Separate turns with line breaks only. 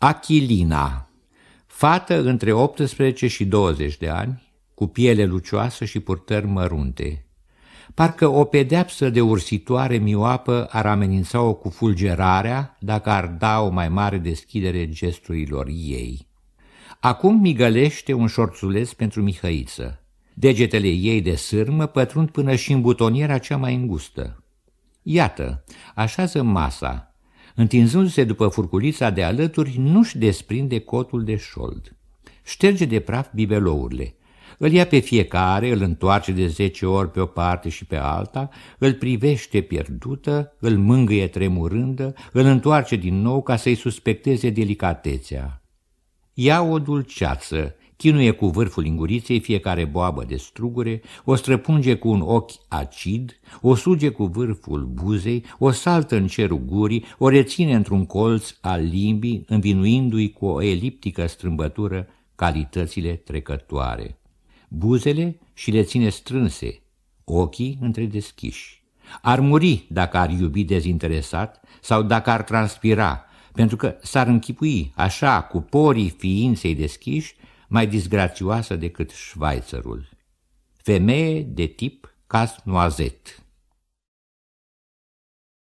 Achilina, fată între 18 și 20 de ani, cu piele lucioasă și purtări mărunte. Parcă o pedeapsă de ursitoare mioapă ar amenința-o cu fulgerarea dacă ar da o mai mare deschidere gesturilor ei. Acum migălește un șorțuleț pentru Mihăiță. Degetele ei de sârmă pătrund până și în butoniera cea mai îngustă. Iată, așează masa, Întinzându-se după furculița de alături, nu-și desprinde cotul de șold. Șterge de praf bibelourile. Îl ia pe fiecare, îl întoarce de zece ori pe o parte și pe alta, îl privește pierdută, îl mângâie tremurândă, îl întoarce din nou ca să-i suspecteze delicatețea. Ia o dulceață, chinuie cu vârful linguriței fiecare boabă de strugure, o străpunge cu un ochi acid, o suge cu vârful buzei, o saltă în cerul gurii, o reține într-un colț al limbii, învinuindu-i cu o eliptică strâmbătură calitățile trecătoare. Buzele și le ține strânse, ochii între deschiși. Ar muri dacă ar iubi dezinteresat sau dacă ar transpira, pentru că s-ar închipui așa cu porii ființei deschiși mai disgrațioasă decât Schweizerul. Femeie de tip cas noazet.